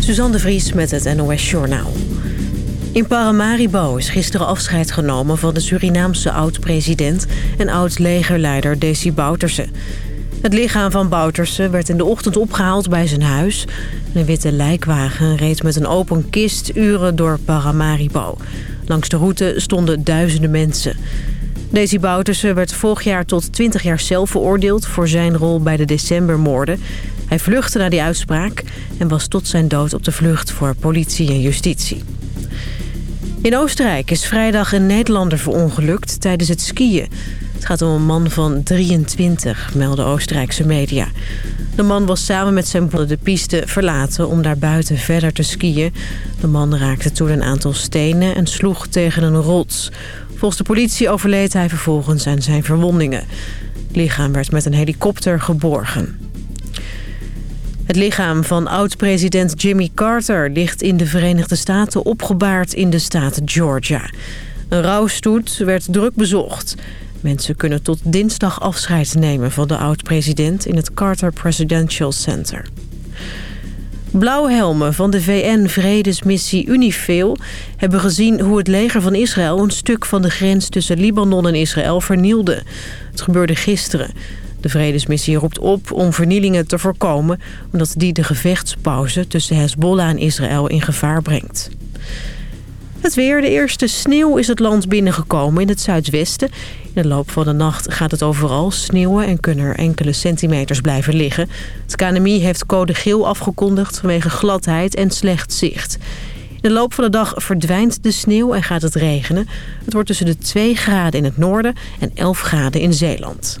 Suzanne de Vries met het NOS Journaal. In Paramaribo is gisteren afscheid genomen van de Surinaamse oud-president... en oud-legerleider Desi Bouterse. Het lichaam van Bouterse werd in de ochtend opgehaald bij zijn huis. Een witte lijkwagen reed met een open kist uren door Paramaribo. Langs de route stonden duizenden mensen... Desi Bouterse werd vorig jaar tot 20 jaar cel veroordeeld... voor zijn rol bij de decembermoorden. Hij vluchtte naar die uitspraak... en was tot zijn dood op de vlucht voor politie en justitie. In Oostenrijk is vrijdag een Nederlander verongelukt tijdens het skiën. Het gaat om een man van 23, melden Oostenrijkse media. De man was samen met zijn broer de piste verlaten om daar buiten verder te skiën. De man raakte toen een aantal stenen en sloeg tegen een rots. Volgens de politie overleed hij vervolgens aan zijn verwondingen. Het lichaam werd met een helikopter geborgen. Het lichaam van oud-president Jimmy Carter ligt in de Verenigde Staten opgebaard in de staat Georgia. Een rouwstoet werd druk bezocht. Mensen kunnen tot dinsdag afscheid nemen van de oud-president in het Carter Presidential Center. Blauwhelmen van de VN-vredesmissie UNIFIL hebben gezien hoe het leger van Israël een stuk van de grens tussen Libanon en Israël vernielde. Het gebeurde gisteren. De vredesmissie roept op om vernielingen te voorkomen... omdat die de gevechtspauze tussen Hezbollah en Israël in gevaar brengt. Het weer. De eerste sneeuw is het land binnengekomen in het zuidwesten. In de loop van de nacht gaat het overal sneeuwen en kunnen er enkele centimeters blijven liggen. Het KNMI heeft code geel afgekondigd vanwege gladheid en slecht zicht. In de loop van de dag verdwijnt de sneeuw en gaat het regenen. Het wordt tussen de 2 graden in het noorden en 11 graden in Zeeland.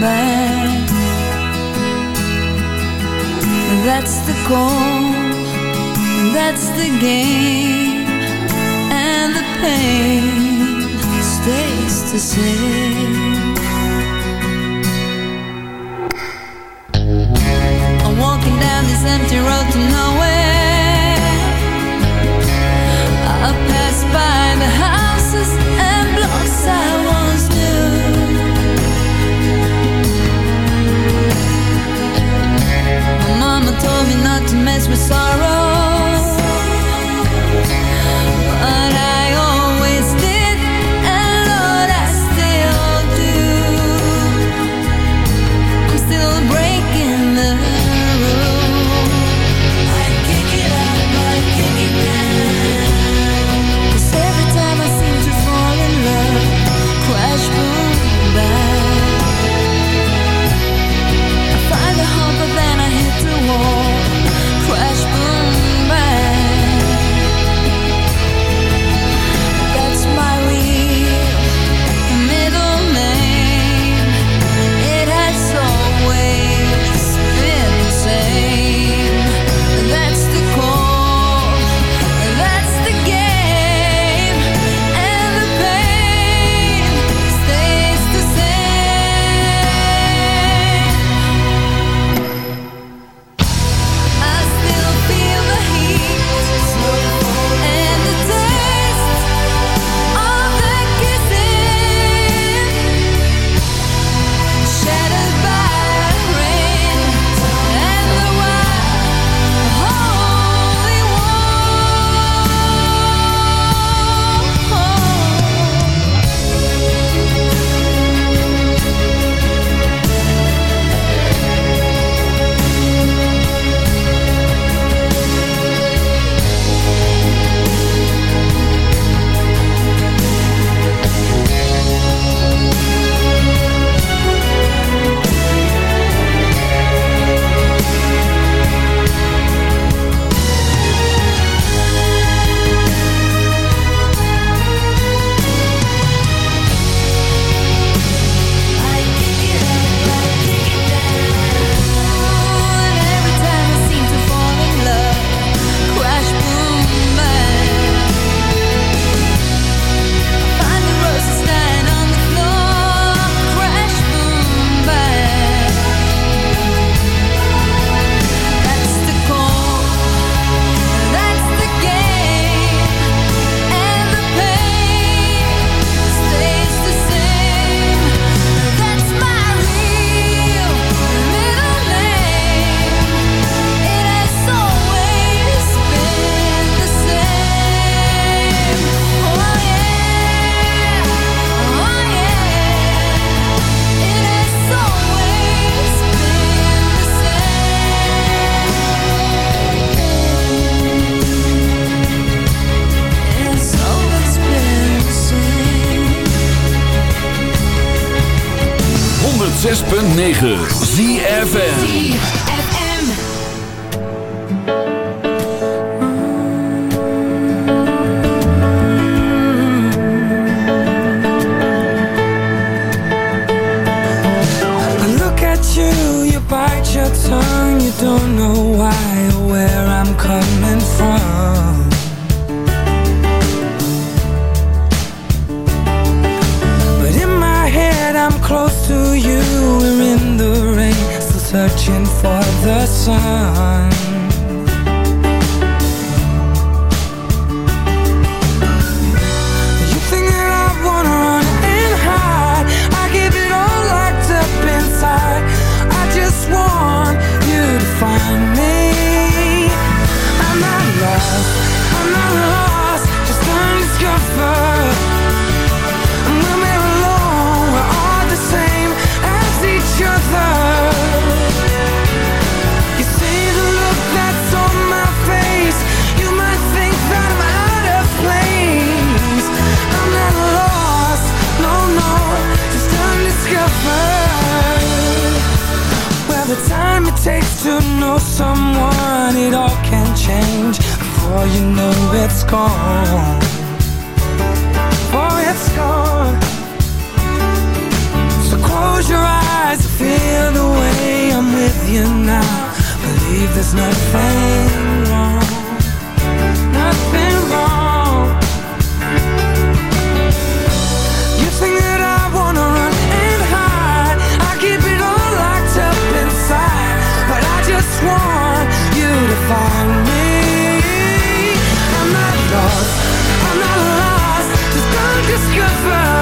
back That's the call, That's the game And the pain stays the same. I'm walking down this empty road to nowhere. sorrow bite your tongue You don't know why or where I'm coming from. But in my head I'm close to you. We're in the rain Still searching for the sun. you know it's gone. for it's gone. So close your eyes, and feel the way I'm with you now. Believe there's nothing wrong, nothing wrong. You think that I wanna run and hide? I keep it all locked up inside, but I just want you to find. good for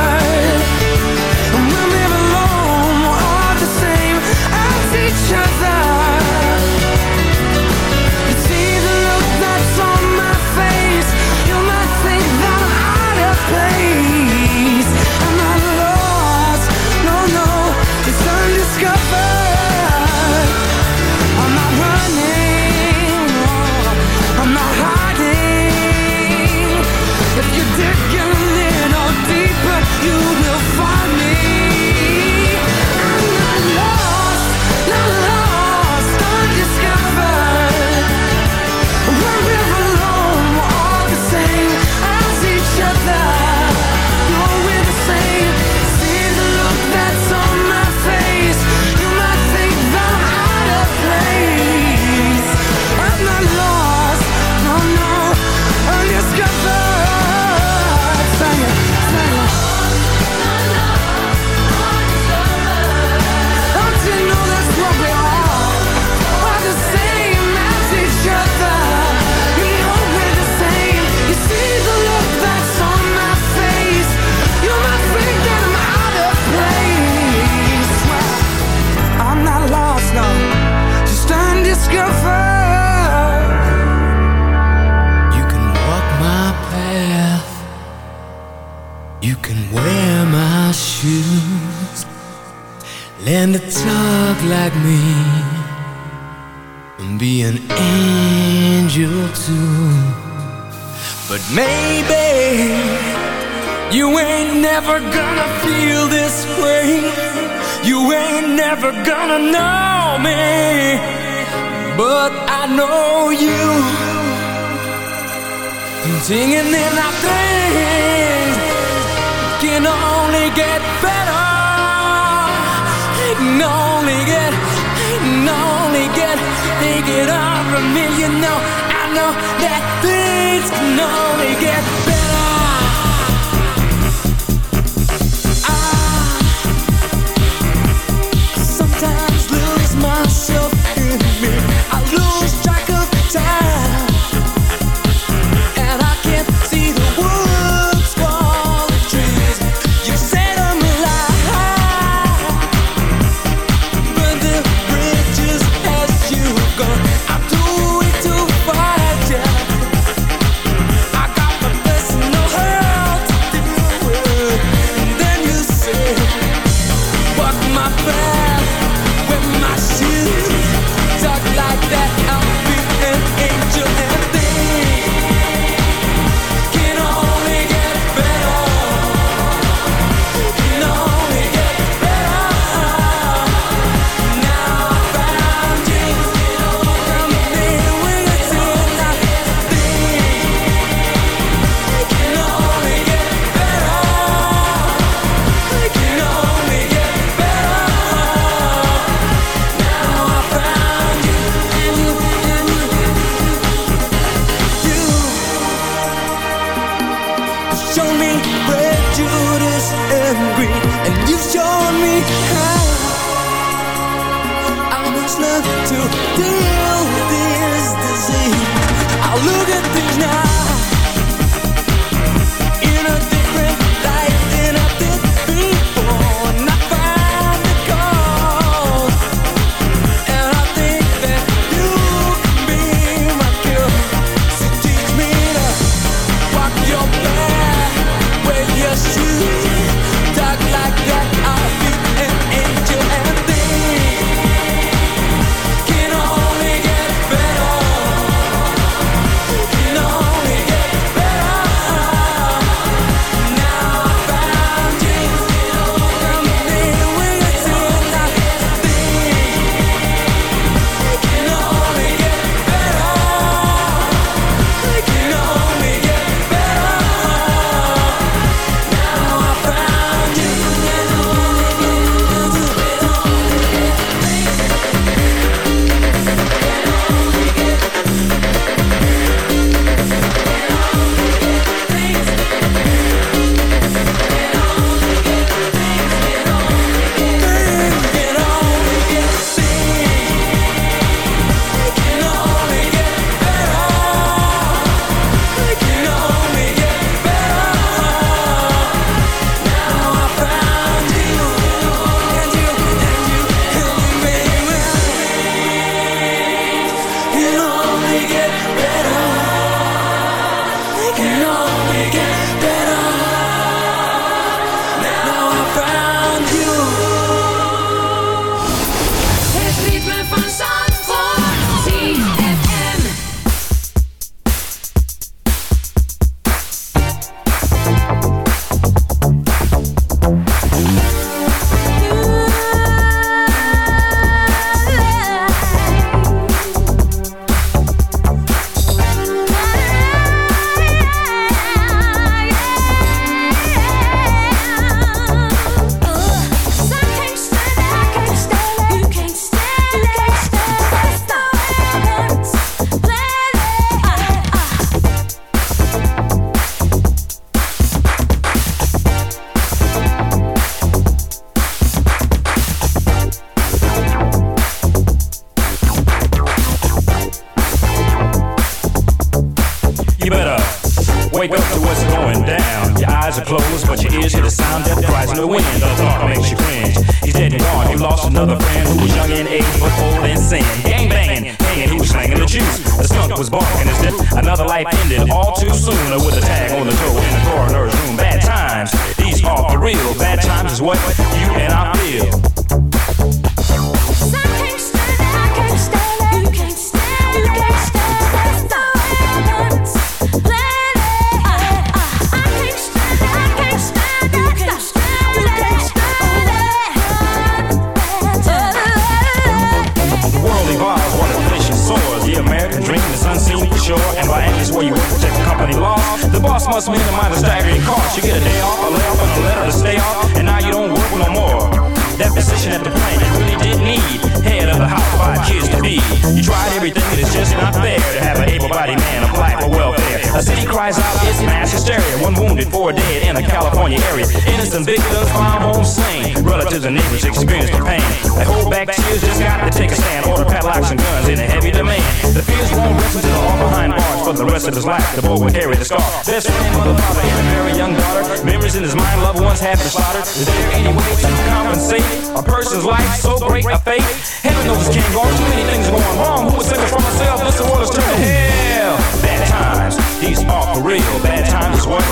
can only get, can only get, they get over me. You know, I know that things can only get better. I sometimes lose myself in me. I lose track of time. Real. Bad times is what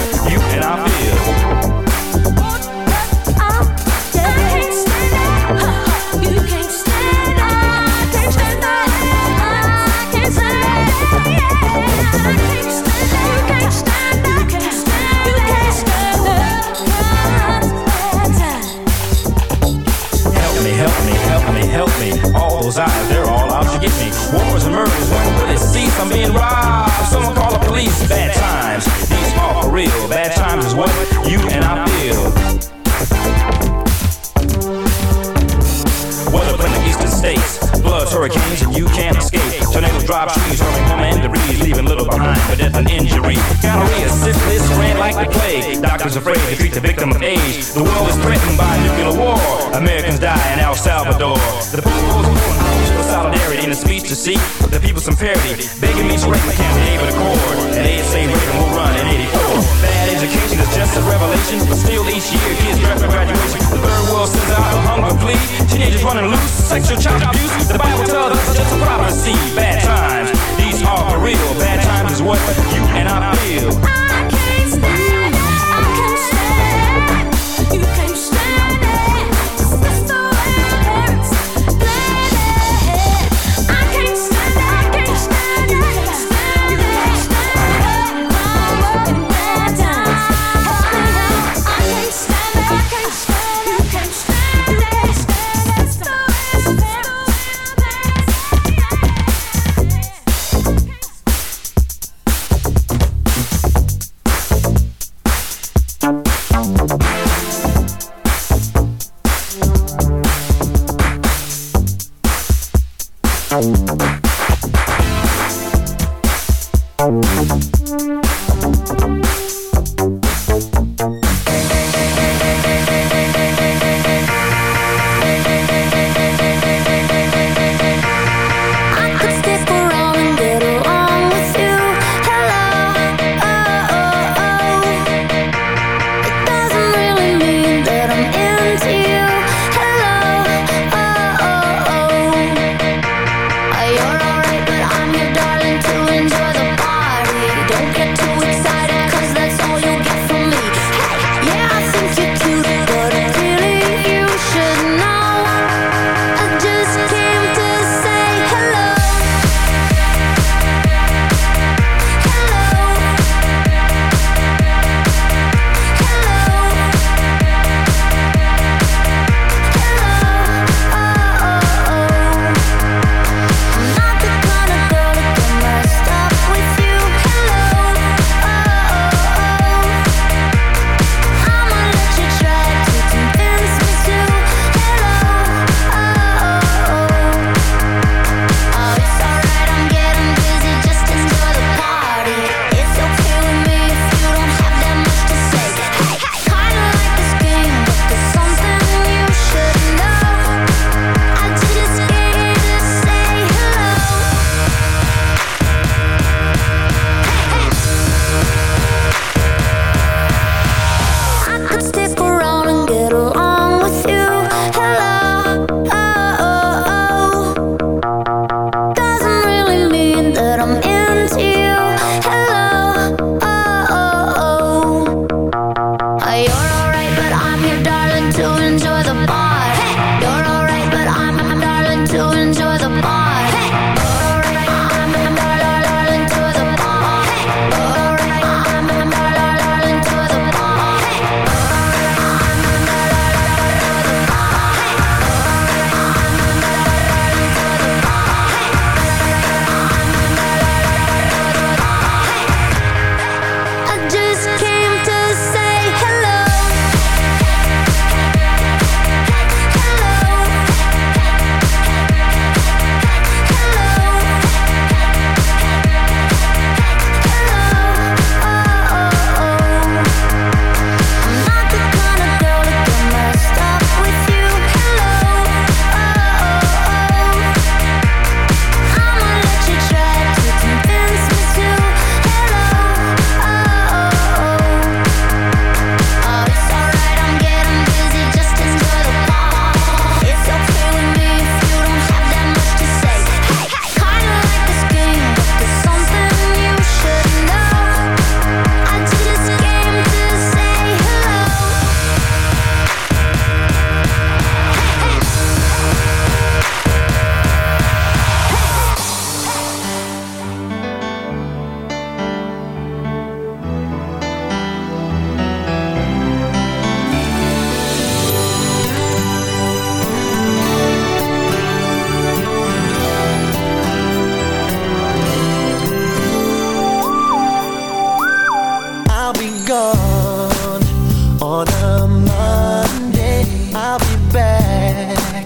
yeah.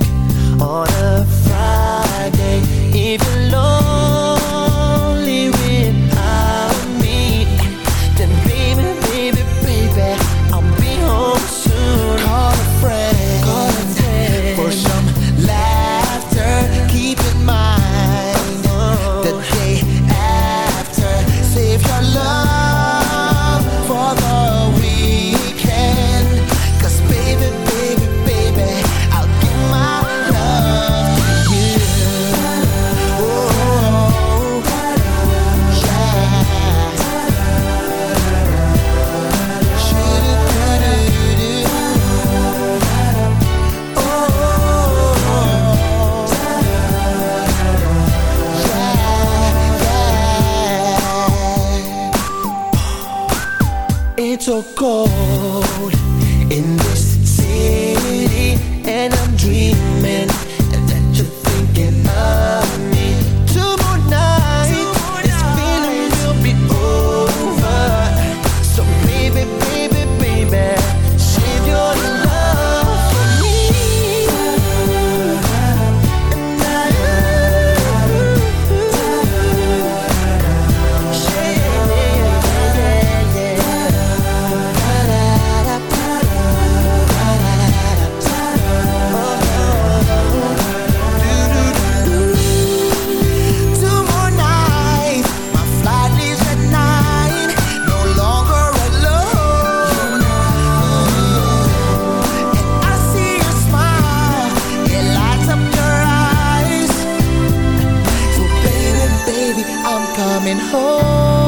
Oh.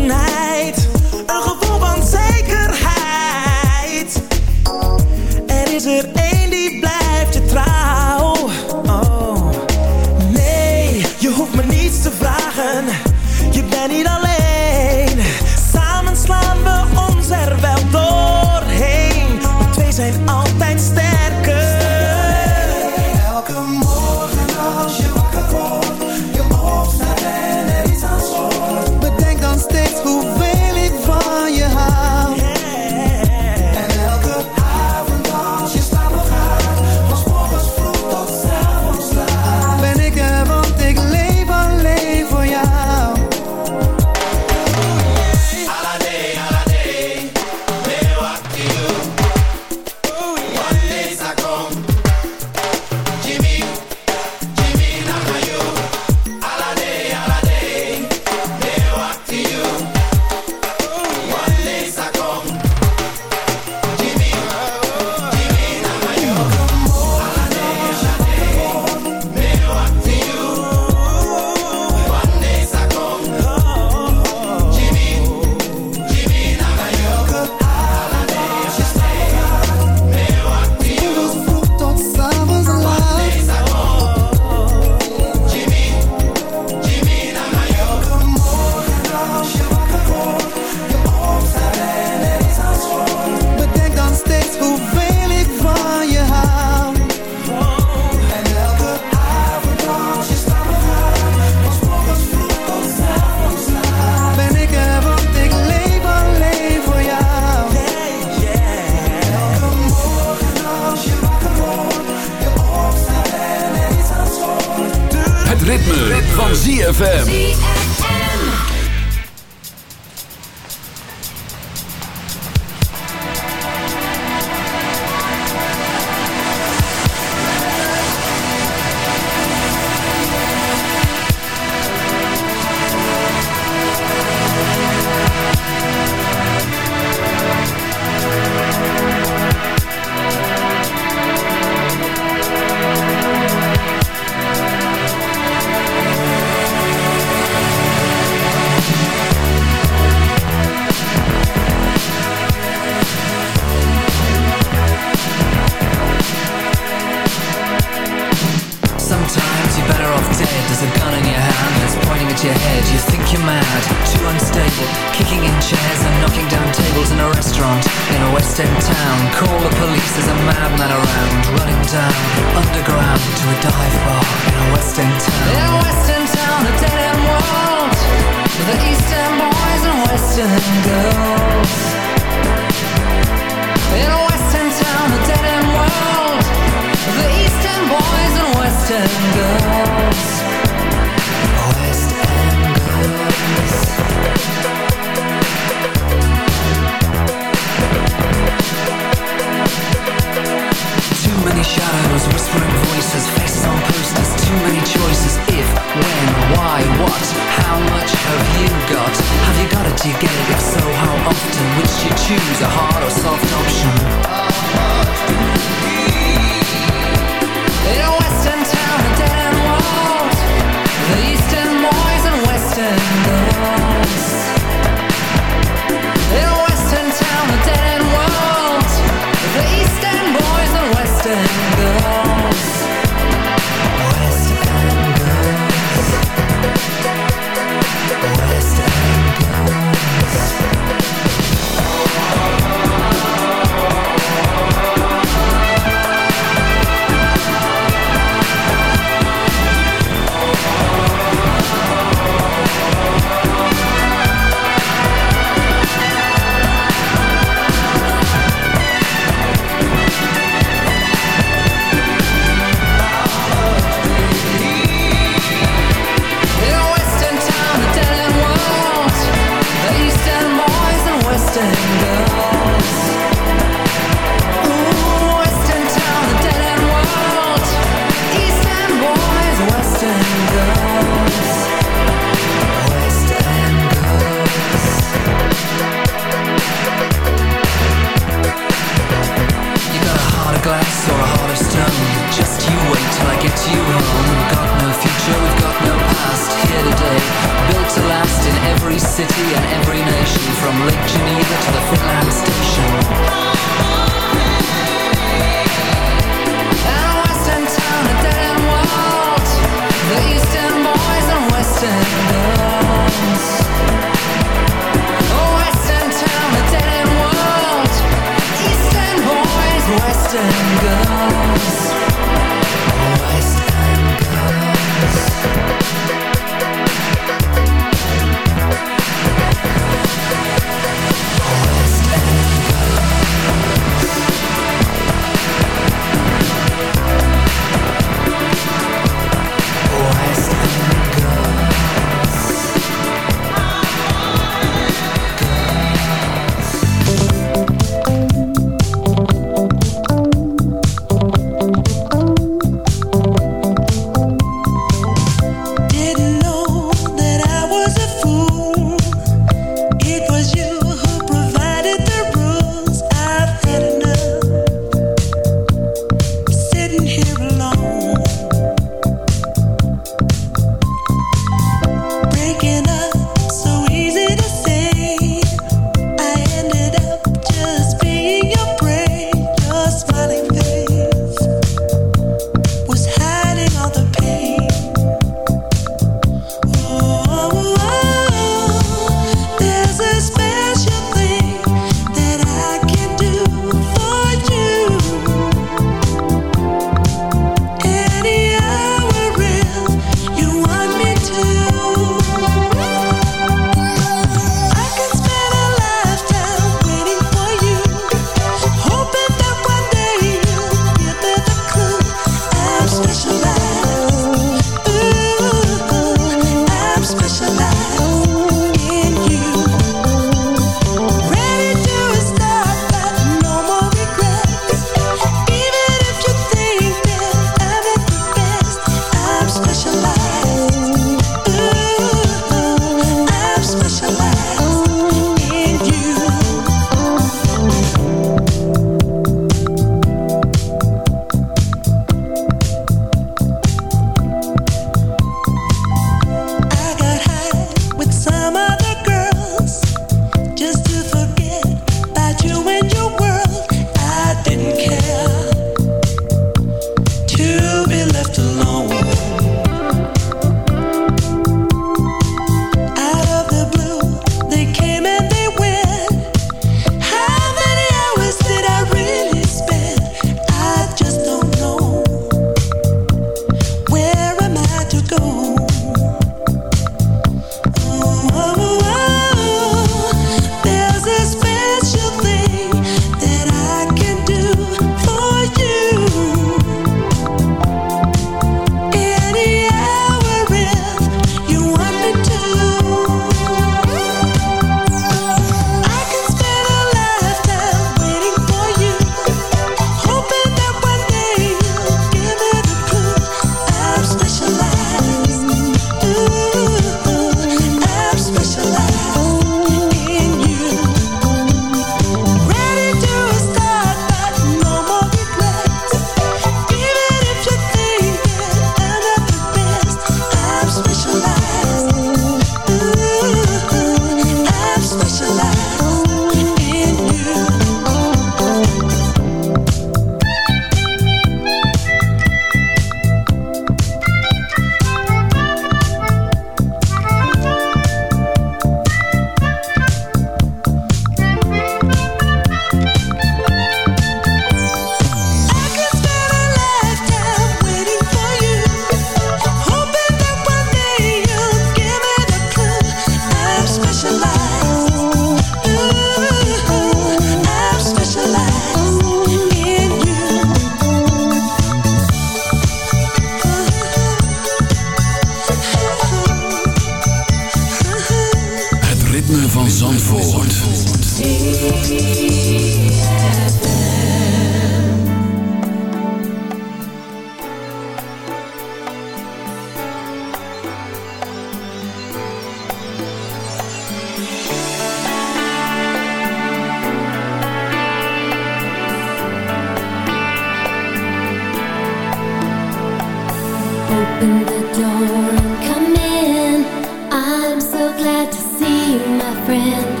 friend.